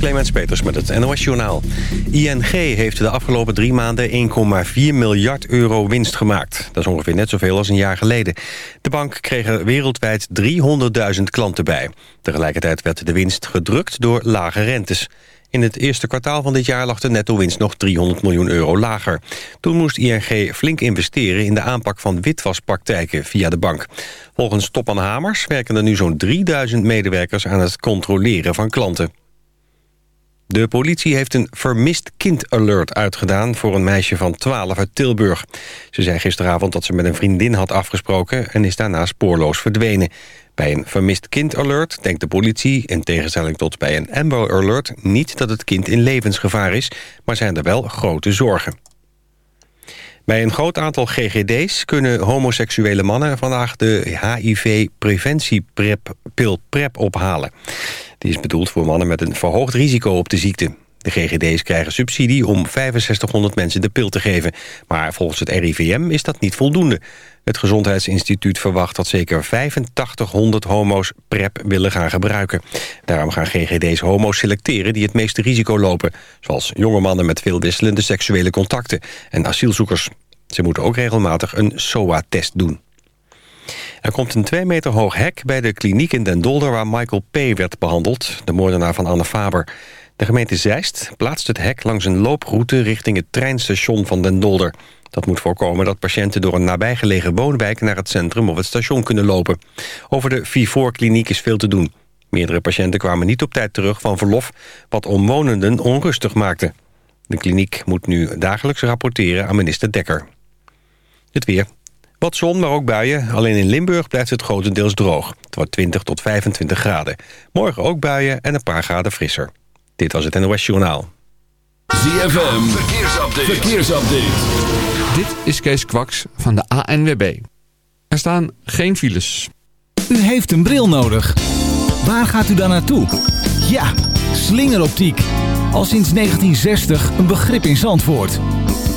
Clemens Peters met het NOS Journaal. ING heeft de afgelopen drie maanden 1,4 miljard euro winst gemaakt. Dat is ongeveer net zoveel als een jaar geleden. De bank kreeg er wereldwijd 300.000 klanten bij. Tegelijkertijd werd de winst gedrukt door lage rentes. In het eerste kwartaal van dit jaar lag de netto-winst nog 300 miljoen euro lager. Toen moest ING flink investeren in de aanpak van witwaspraktijken via de bank. Volgens Topman Hamers werken er nu zo'n 3000 medewerkers aan het controleren van klanten. De politie heeft een vermist kind-alert uitgedaan... voor een meisje van 12 uit Tilburg. Ze zei gisteravond dat ze met een vriendin had afgesproken... en is daarna spoorloos verdwenen. Bij een vermist kind-alert denkt de politie... in tegenstelling tot bij een Amber Alert... niet dat het kind in levensgevaar is... maar zijn er wel grote zorgen. Bij een groot aantal GGD's kunnen homoseksuele mannen vandaag de HIV-preventiepil PrEP ophalen. Die is bedoeld voor mannen met een verhoogd risico op de ziekte. De GGD's krijgen subsidie om 6500 mensen de pil te geven. Maar volgens het RIVM is dat niet voldoende. Het Gezondheidsinstituut verwacht dat zeker 8500 homo's PrEP willen gaan gebruiken. Daarom gaan GGD's homo's selecteren die het meeste risico lopen. Zoals jonge mannen met veel wisselende seksuele contacten en asielzoekers. Ze moeten ook regelmatig een SOA-test doen. Er komt een twee meter hoog hek bij de kliniek in Den Dolder... waar Michael P. werd behandeld, de moordenaar van Anne Faber. De gemeente Zeist plaatst het hek langs een looproute... richting het treinstation van Den Dolder. Dat moet voorkomen dat patiënten door een nabijgelegen woonwijk... naar het centrum of het station kunnen lopen. Over de Vifor-kliniek is veel te doen. Meerdere patiënten kwamen niet op tijd terug van verlof... wat omwonenden onrustig maakte. De kliniek moet nu dagelijks rapporteren aan minister Dekker. Het weer. Wat zon, maar ook buien. Alleen in Limburg blijft het grotendeels droog. Het wordt 20 tot 25 graden. Morgen ook buien en een paar graden frisser. Dit was het NOS Journaal. ZFM, verkeersupdate. verkeersupdate. Dit is Kees Kwaks van de ANWB. Er staan geen files. U heeft een bril nodig. Waar gaat u dan naartoe? Ja, slingeroptiek. Al sinds 1960 een begrip in Zandvoort.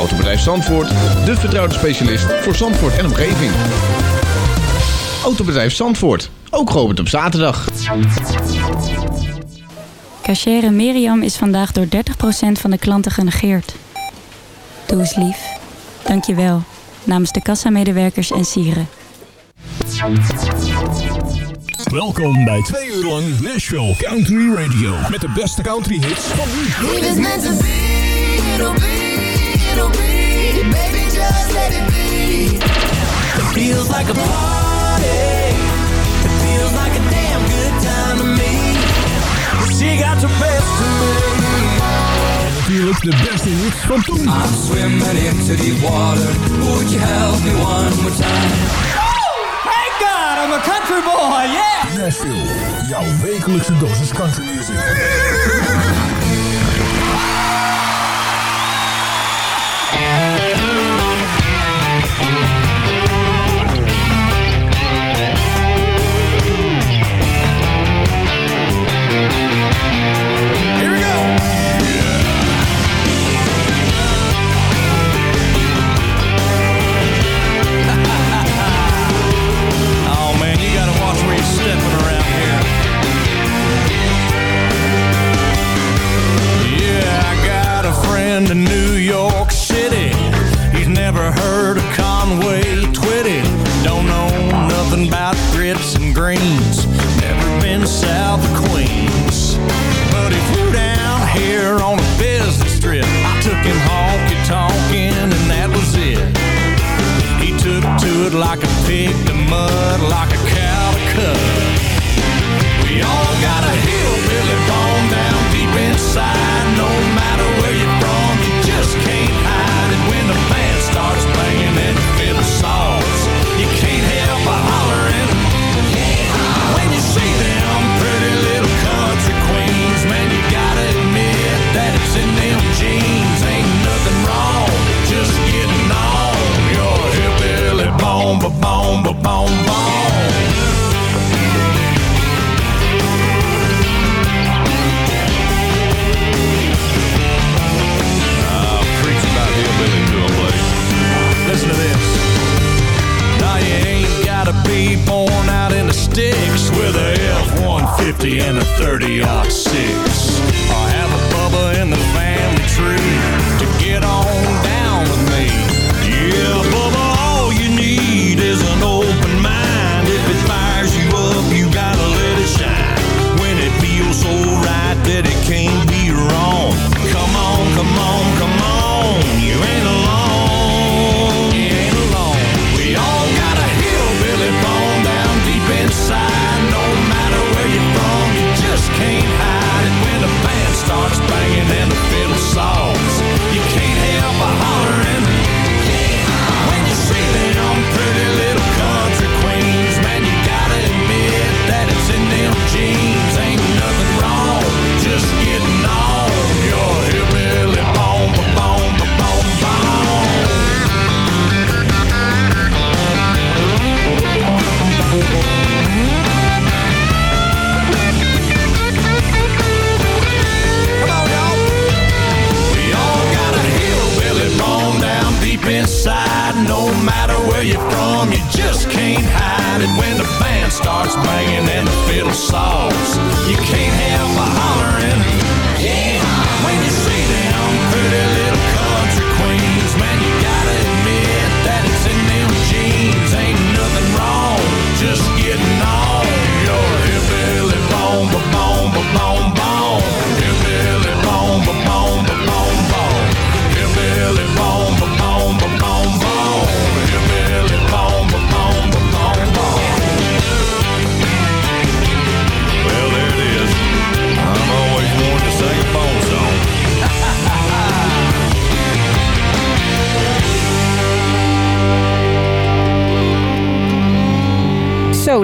Autobedrijf Zandvoort, de vertrouwde specialist voor Zandvoort en omgeving. Autobedrijf Zandvoort, ook geopend op zaterdag. Cachere Miriam is vandaag door 30% van de klanten genegeerd. Doe eens lief. Dank je wel. Namens de kassamedewerkers en sieren. Welkom bij twee uur lang Nashville Country Radio. Met de beste country hits van nu. Feels like a party. It feels like a damn good time to me. She got the best of me. En natuurlijk de beste hits van toen. I'm swimming into deep water. Would you help me one more time? Thank God, I'm a country boy, yeah! Nashville, jouw wekelijkse dosis country music. to New York City. He's never heard of Conway Twitty. Don't know nothing about grits and greens. Never been south of Queens. But he flew down here on a business trip. I took him honky-tonkin' and that was it. He took to it like a pig to mud, like a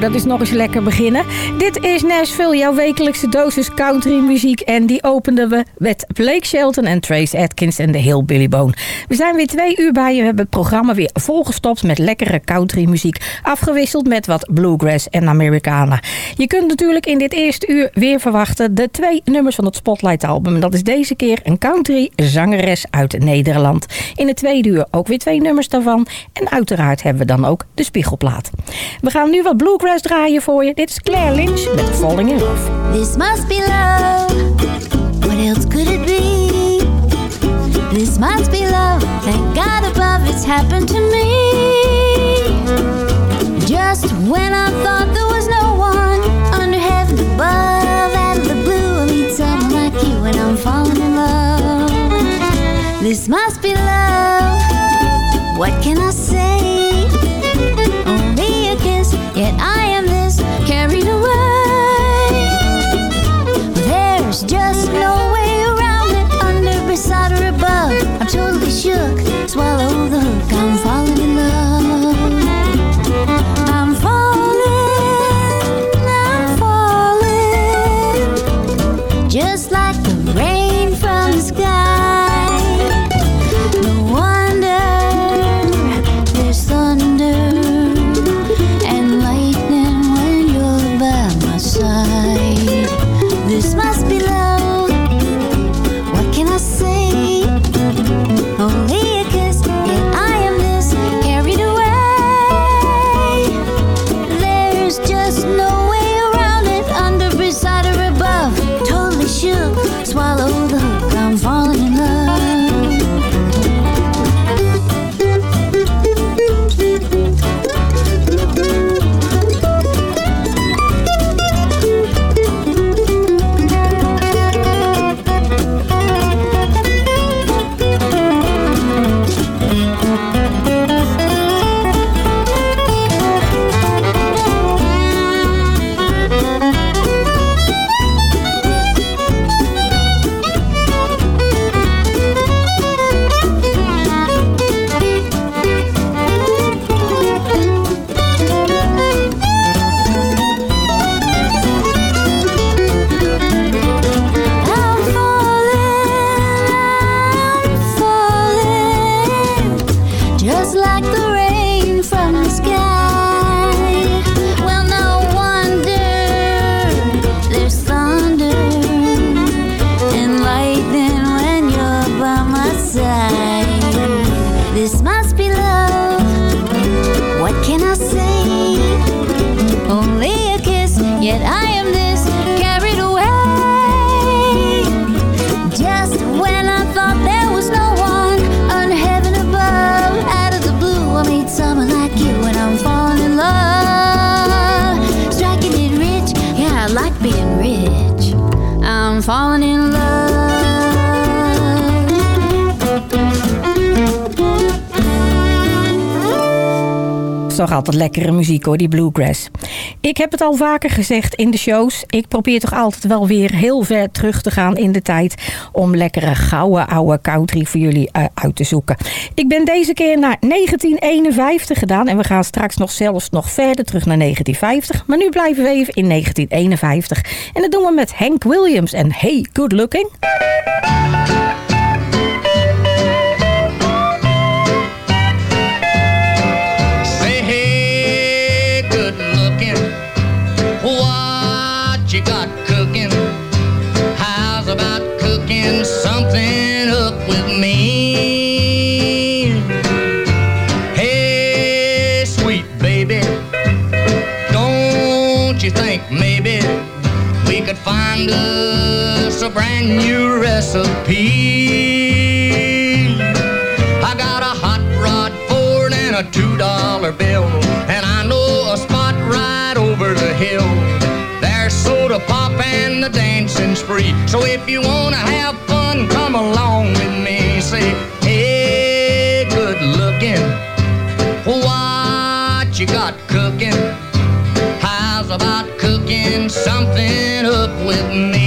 dat is nog eens lekker beginnen. Dit is Nashville, jouw wekelijkse dosis country muziek. En die openden we met Blake Shelton en Trace Atkins en de heel Billy Bone. We zijn weer twee uur bij je. We hebben het programma weer volgestopt met lekkere country muziek. Afgewisseld met wat bluegrass en Americana. Je kunt natuurlijk in dit eerste uur weer verwachten de twee nummers van het Spotlight album. Dat is deze keer een country zangeres uit Nederland. In het tweede uur ook weer twee nummers daarvan. En uiteraard hebben we dan ook de spiegelplaat. We gaan nu wat bluegrass thuis draaien voor je. Dit is Claire Lynch met Falling in Love. This must be love. What else could it be? This must be love. Thank God above it's happened to me. Just when I thought there was no one under heaven above, out of the blue, I meet someone like you and I'm falling in love. This must be love. What can I say? Toch altijd lekkere muziek hoor, die bluegrass. Ik heb het al vaker gezegd in de shows. Ik probeer toch altijd wel weer heel ver terug te gaan in de tijd... om lekkere gouden oude country voor jullie eh, uit te zoeken. Ik ben deze keer naar 1951 gedaan... en we gaan straks nog zelfs nog verder terug naar 1950. Maar nu blijven we even in 1951. En dat doen we met Hank Williams en Hey Good Looking. Us a brand new recipe? I got a hot rod Ford and a two dollar bill, and I know a spot right over the hill. There's soda pop and the dancing's free. So if you wanna have fun, come along with me. Say, hey, good looking, what you got cooking? How's about cooking something with me?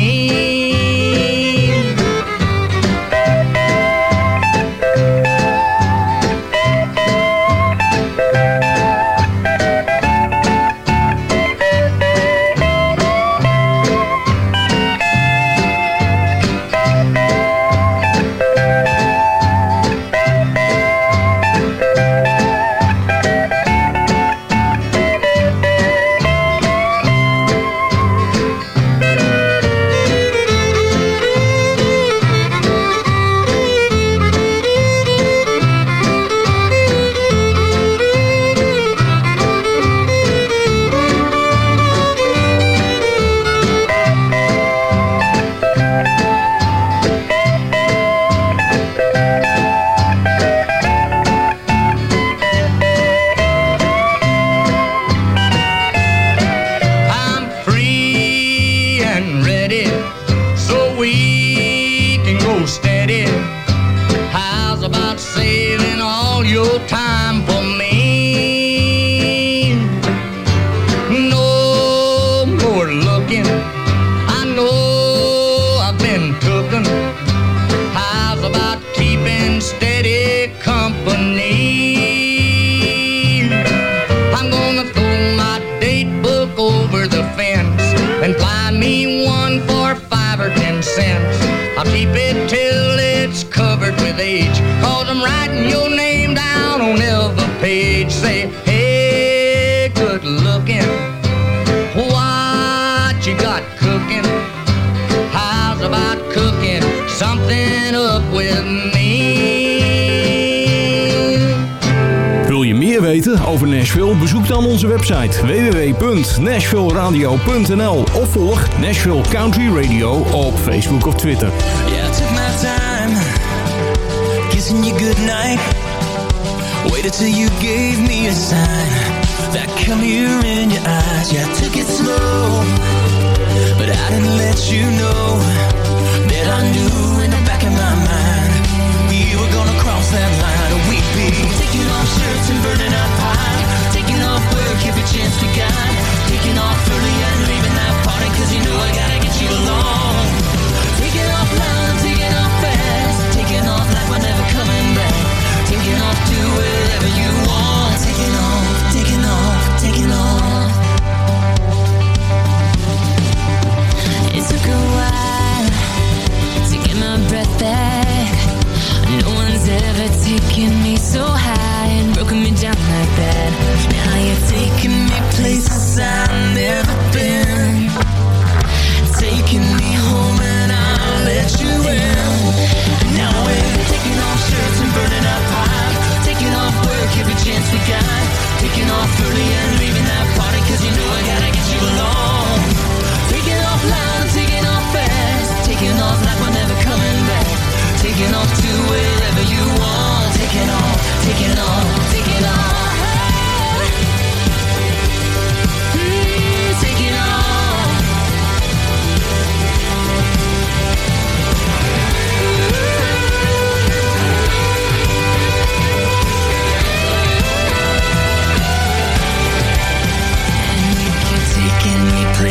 www.nashvilleradio.nl of volg Nashville Country Radio op Facebook of Twitter. Yeah, I took my time kissing you goodnight. Waited till you gave me a sign. That come here in your eyes. Yeah, I took it slow, but I didn't let you know that I knew in the back of my mind you were gonna cross that line. We'd be taking off shirts and burning up pie, taking off work every chance we got, Getting off early and leaving that party cause you know I gotta get you along. Taking off loud, taking off fast. Taking off like we're never coming back. Taking off, do whatever you want. Taking off, taking off, taking off. It took a while to get my breath back. No one's ever taken me so high down like that. Now you're taking me places I've never been. Taking me home and I'll let you in. Now we're taking off shirts and burning up high. Taking off work every chance we got. Taking off early and leaving that party cause you know I gotta get you along. Taking off loud, taking off fast. Taking off like we're never coming back. Taking off to wherever you want. Taking off, taking off.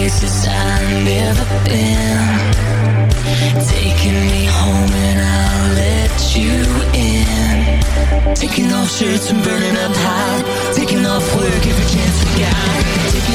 places I've never been. Taking me home and I'll let you in. Taking off shirts and burning up hot. Taking off work every chance we got.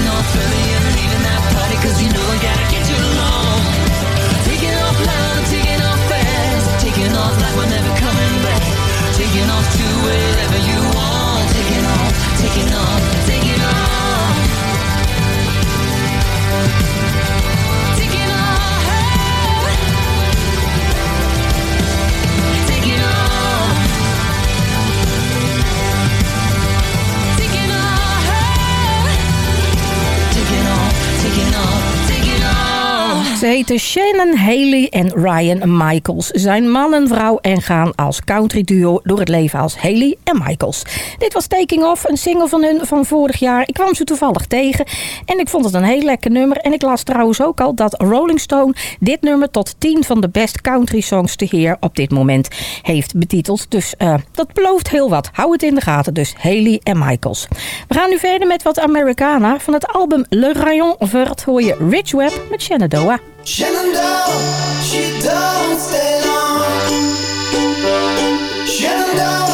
State Shine Shannon Haley en Ryan Michaels. Zijn man en vrouw en gaan als country duo door het leven als Haley en Michaels. Dit was Taking Off, een single van hun van vorig jaar. Ik kwam ze toevallig tegen en ik vond het een heel lekker nummer. En ik las trouwens ook al dat Rolling Stone dit nummer tot 10 van de best country songs te heer op dit moment heeft betiteld. Dus eh, dat belooft heel wat. Hou het in de gaten dus, Haley en Michaels. We gaan nu verder met wat Americana. Van het album Le Rayon Vert hoor je Rich Webb met Shenandoah. Shenandoah, she don't stay long. Shenandoah,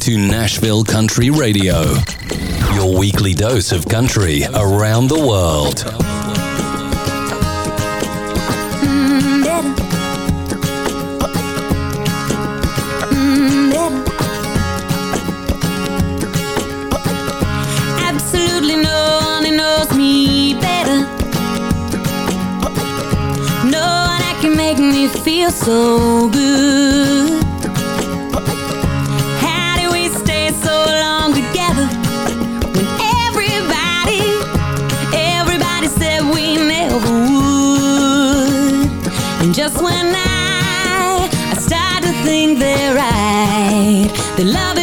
to Nashville Country Radio, your weekly dose of country around the world. Absolutely no one knows me better. No one can make me feel so good. Just when I, I start to think they're right, they love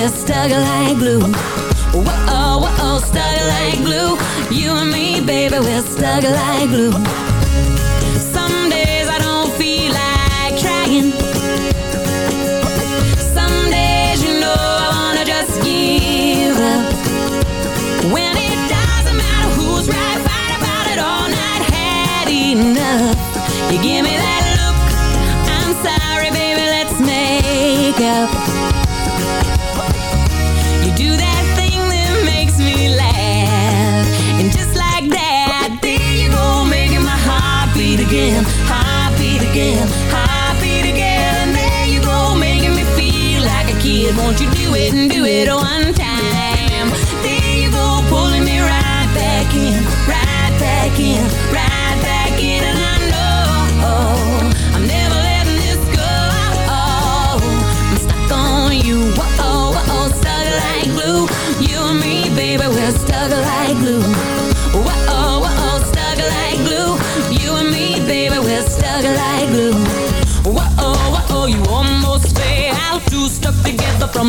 we're stuck like glue. Whoa, whoa, whoa, stuck like glue. You and me, baby, we're stuck like glue.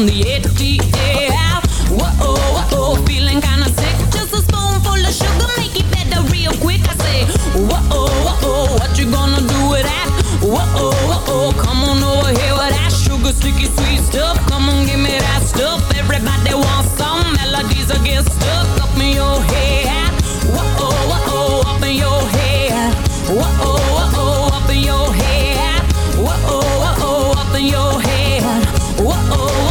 on the HDA app. Whoa, whoa, oh, feeling kinda sick. Just a spoonful of sugar, make it better real quick. I say, whoa, whoa, what you gonna do with that? Whoa, whoa, come on over here that sugar, sticky, sweet stuff. Come on, give me that stuff. Everybody wants some melodies your head. Whoa, whoa, up in your head. Whoa, whoa, up in your head. Whoa, whoa, up in your head. Whoa.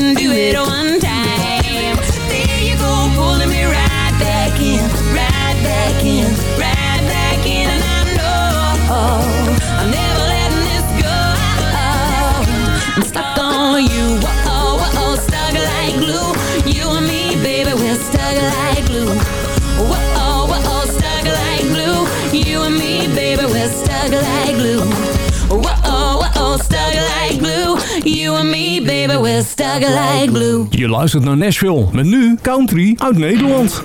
couldn't do it one like glue. Je luistert naar Nashville, met nu country uit Nederland.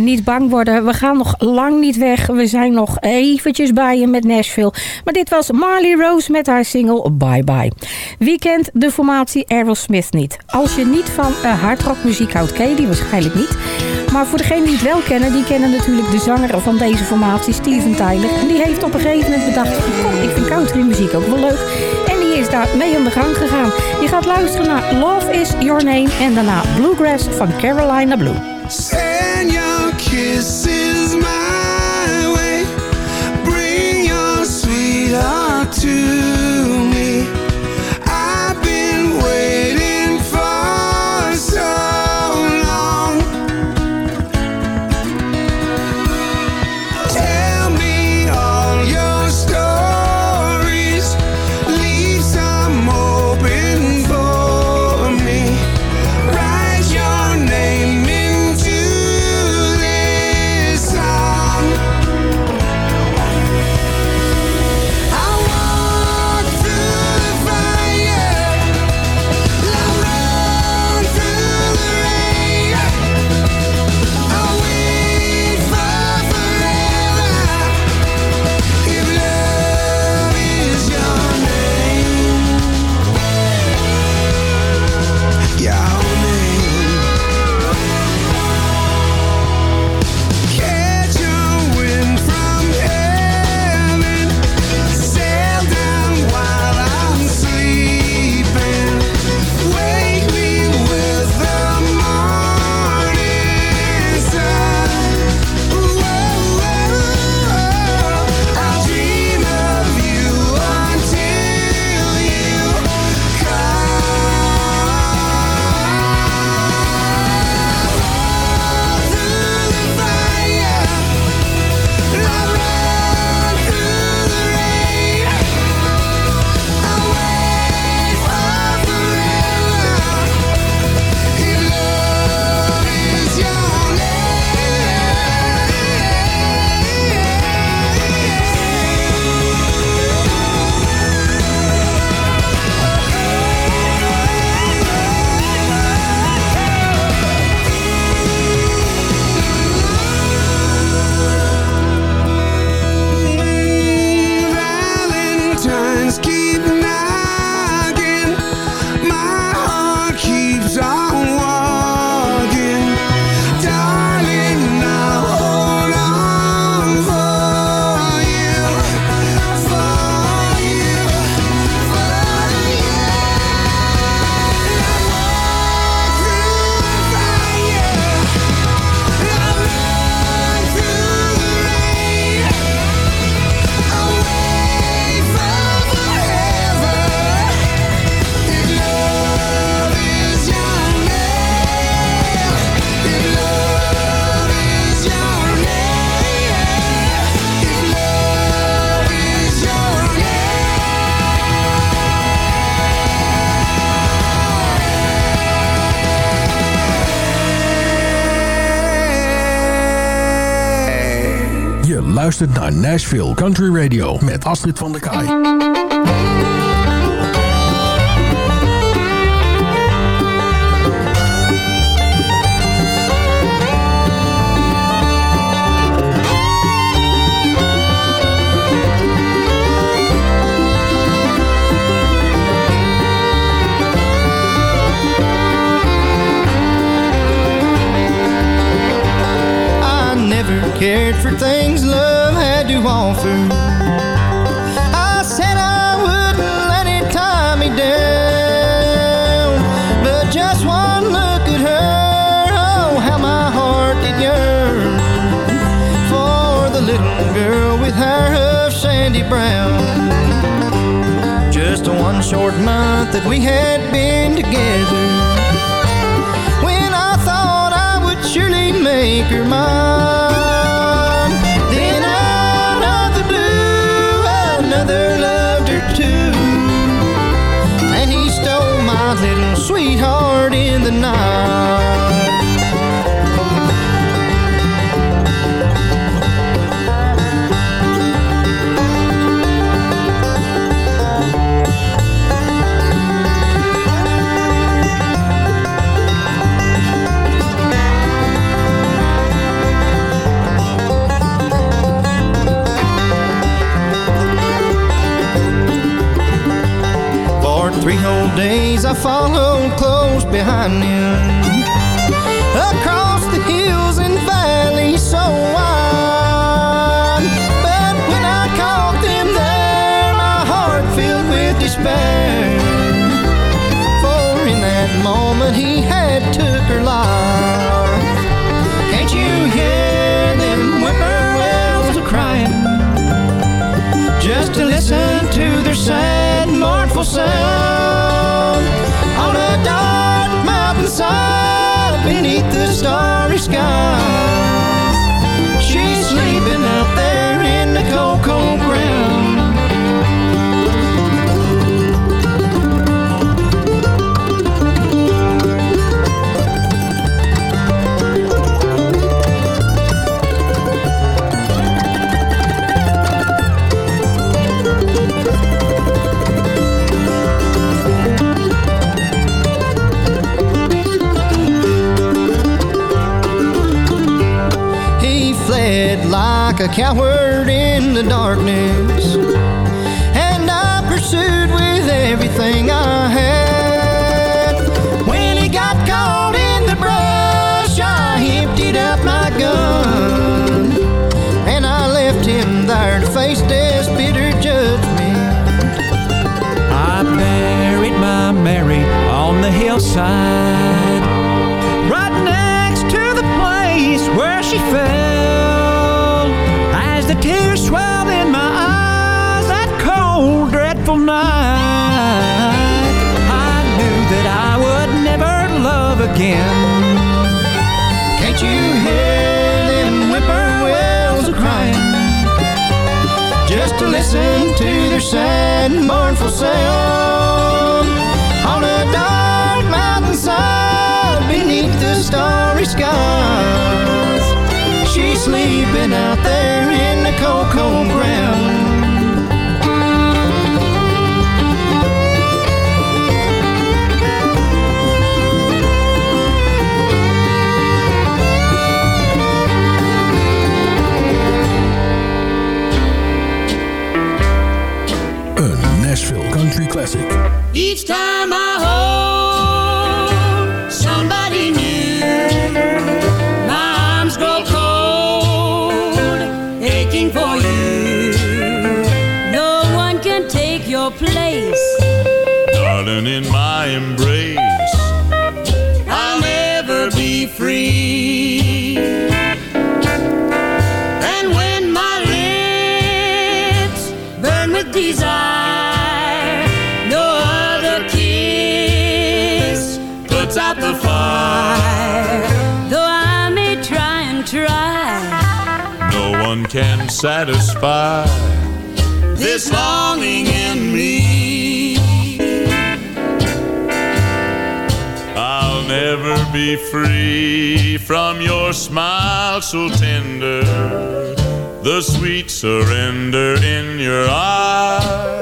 Niet bang worden. We gaan nog lang niet weg. We zijn nog eventjes bij je met Nashville. Maar dit was Marley Rose met haar single Bye Bye. Wie kent de formatie Aerosmith niet? Als je niet van uh, hardrockmuziek houdt, ken je die waarschijnlijk niet. Maar voor degenen die het wel kennen, die kennen natuurlijk de zanger van deze formatie, Steven Tyler. En die heeft op een gegeven moment bedacht, kom, ik vind countrymuziek ook wel leuk. En die is daar mee aan de gang gegaan. Je gaat luisteren naar Love Is Your Name en daarna Bluegrass van Carolina Blue. esquecer. Luistert naar Nashville Country Radio met Astrid van der Kaai. I never cared for things love to offer. I said I wouldn't let it tie me down. But just one look at her, oh, how my heart did yearn for the little girl with hair of sandy brown. Just one short month that we had been together. I followed close behind him coward in the darkness, and I pursued with everything I had. When he got caught in the brush, I emptied out my gun, and I left him there to face death's bitter judgment. I buried my Mary on the hillside, right next to the place where she fell. Night, I knew that I would never love again. Can't you hear them whippoorwills a crying? Just to listen to their sad, mournful sound on a dark mountainside beneath the starry skies. She's sleeping out there in the cold, cold ground. Classic. Each time I hold somebody new, my arms grow cold, aching for you. No one can take your place. Darling, in my embrace, out the fire. Though I may try and try, no one can satisfy this longing in me. I'll never be free from your smile so tender, the sweet surrender in your eyes.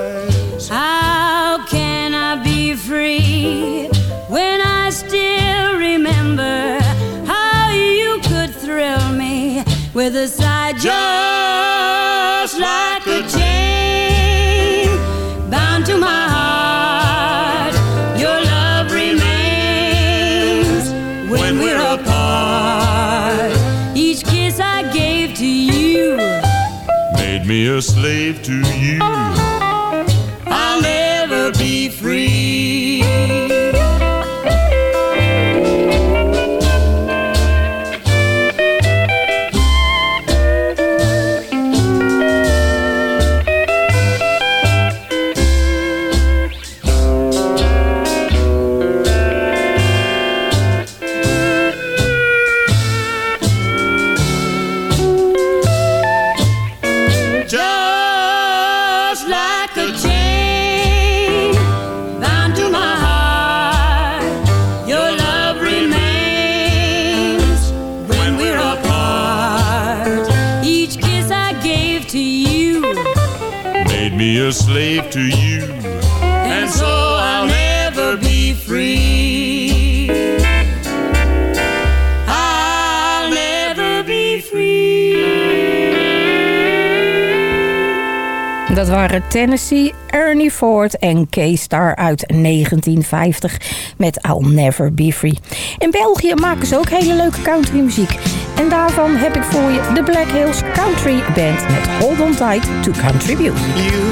Dat waren Tennessee, Ernie Ford en K-Star uit 1950 met I'll Never Be Free. In België maken ze ook hele leuke countrymuziek. En daarvan heb ik voor je de Black Hills Country Band met Hold On Tight to Country Music. You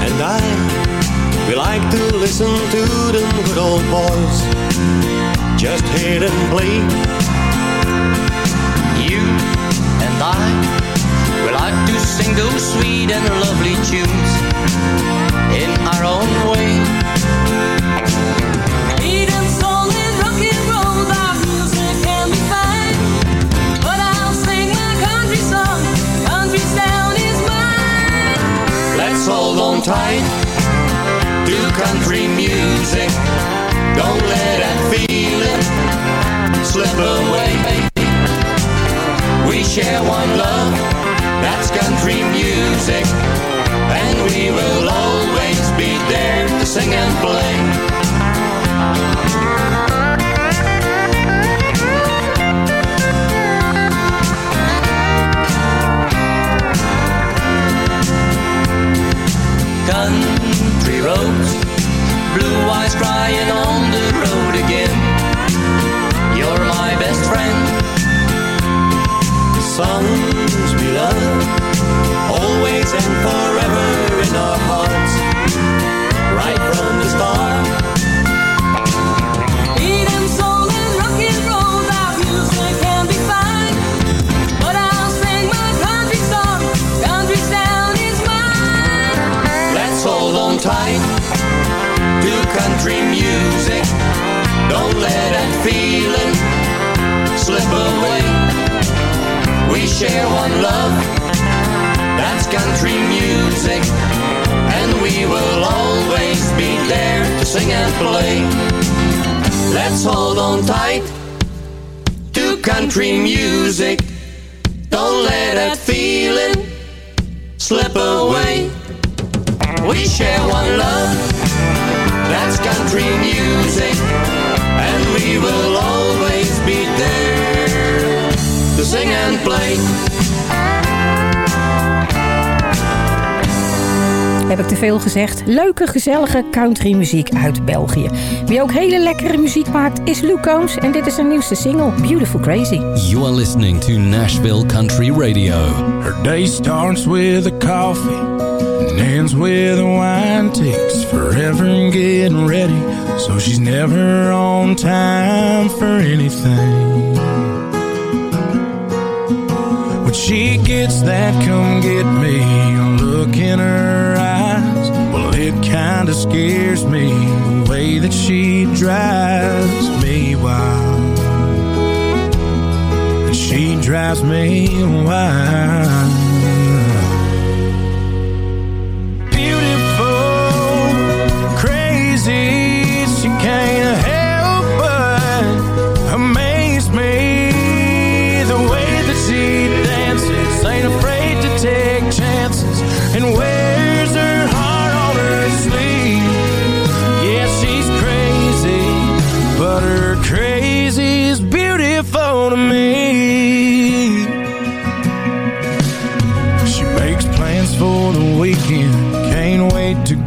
and I, we like to listen to old. Just hit and play. And we will always be there to sing and play. Heb ik te veel gezegd? Leuke, gezellige countrymuziek uit België. Wie ook hele lekkere muziek maakt is Luke Combs. En dit is zijn nieuwste single, Beautiful Crazy. You are listening to Nashville Country Radio. Her day starts with a coffee and ends with a wine. Takes forever in getting ready, so she's never on time for anything. When she gets that come get me look in her eyes, well, it kinda scares me the way that she drives me wild. And she drives me wild.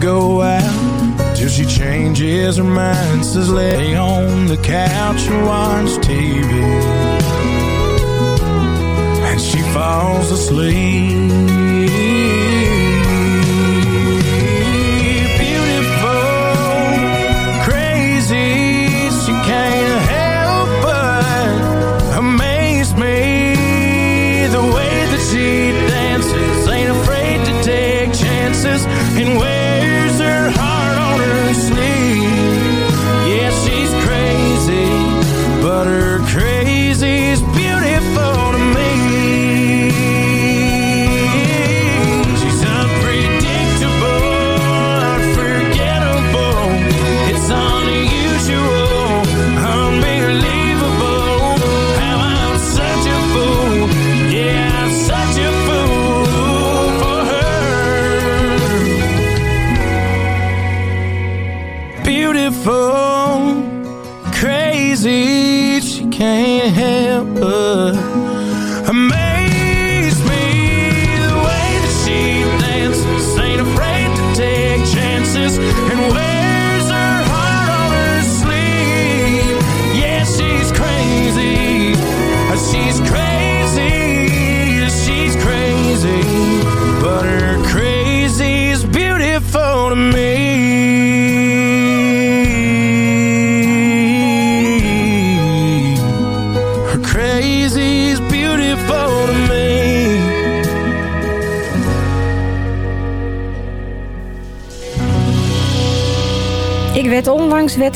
Go out. Till she changes her mind, says lay on the couch and watch TV. And she falls asleep. Beautiful, crazy,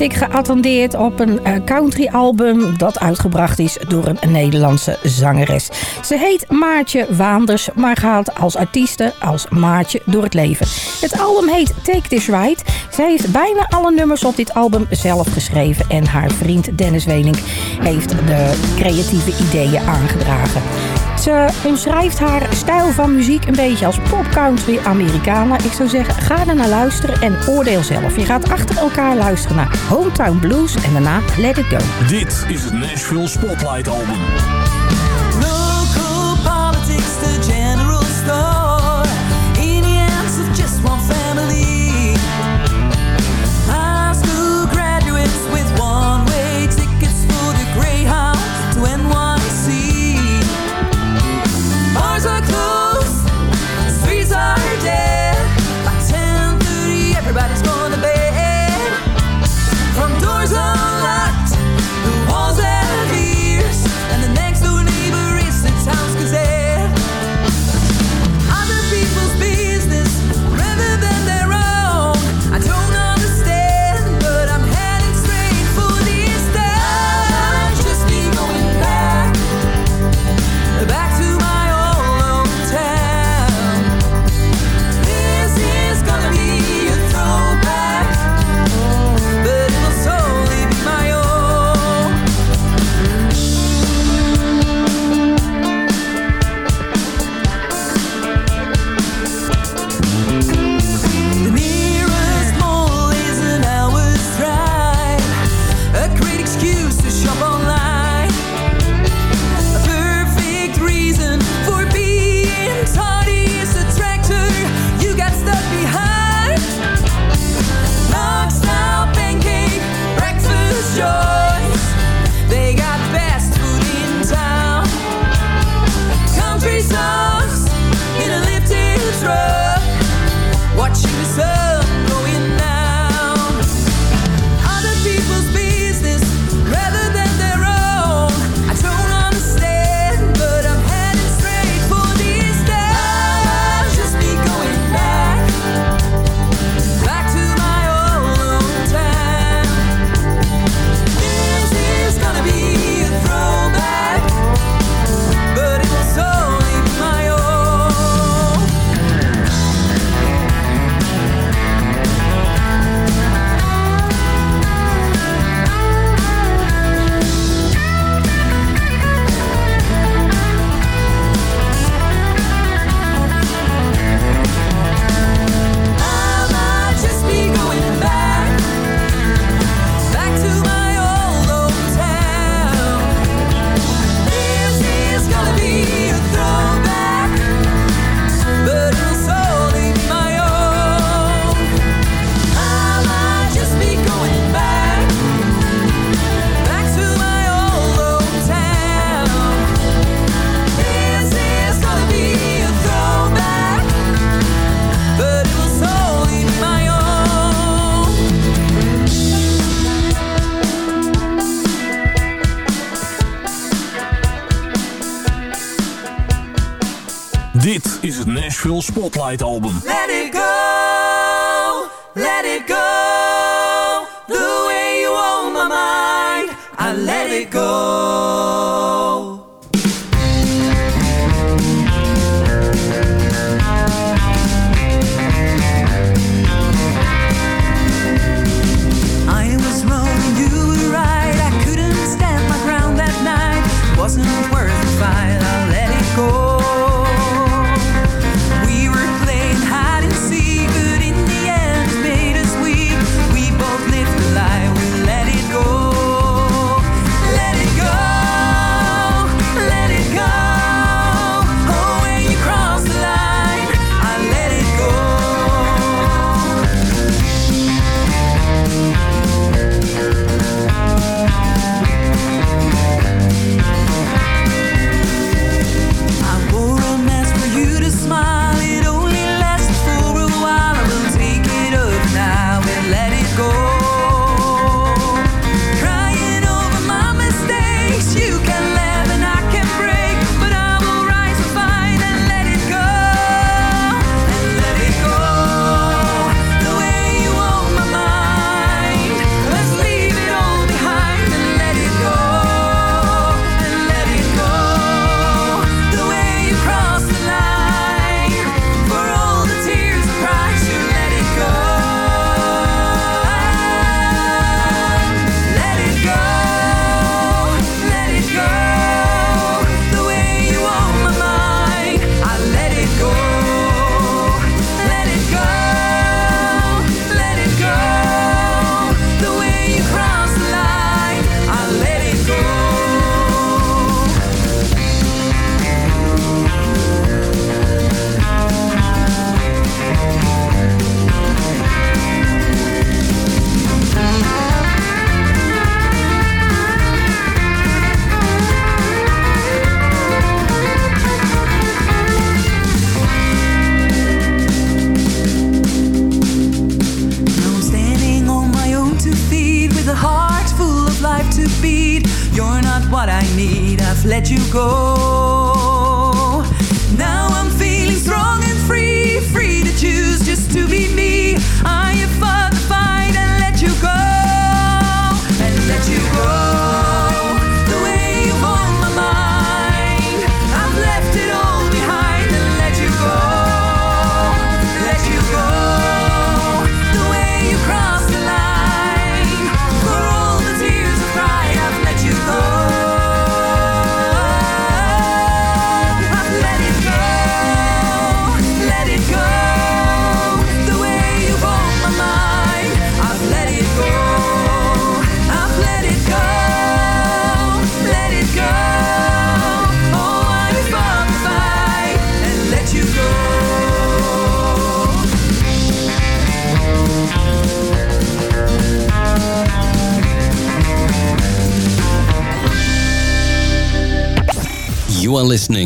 ik geattendeerd op een eh, country album dat uitgebracht is door een Nederlandse zangeres. Ze heet Maartje Waanders, maar gaat als artieste als Maartje door het leven. Het album heet Take This Ride. Zij heeft bijna alle nummers op dit album zelf geschreven en haar vriend Dennis Welink heeft de creatieve ideeën aangedragen. Ze omschrijft haar stijl van muziek een beetje als pop-country Americana. Ik zou zeggen, ga er naar luisteren en oordeel zelf. Je gaat achter elkaar luisteren naar Hometown Blues en daarna Let It Go. Dit is het Nashville Spotlight Album.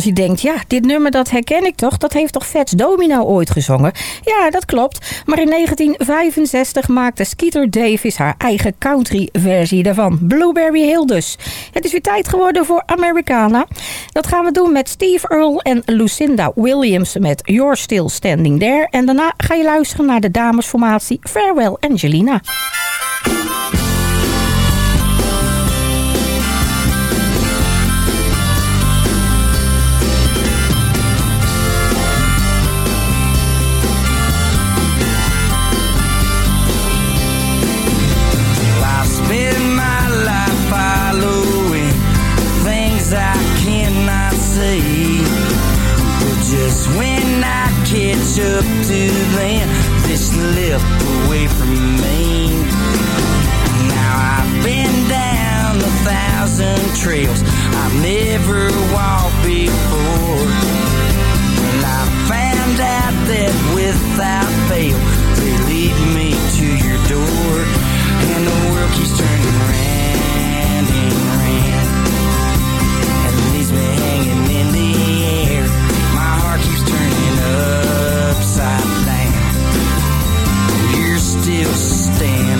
Als je denkt, ja, dit nummer dat herken ik toch? Dat heeft toch Fats Domino ooit gezongen? Ja, dat klopt. Maar in 1965 maakte Skeeter Davis haar eigen country versie daarvan. Blueberry Hill dus. Het is weer tijd geworden voor Americana. Dat gaan we doen met Steve Earle en Lucinda Williams met You're Still Standing There. En daarna ga je luisteren naar de damesformatie Farewell Angelina. See. But just when I catch up to them, they slip away from me. Now I've been down a thousand trails I've never walked before. And I found out that without fail, they lead me to your door. And the world keeps turning still stand.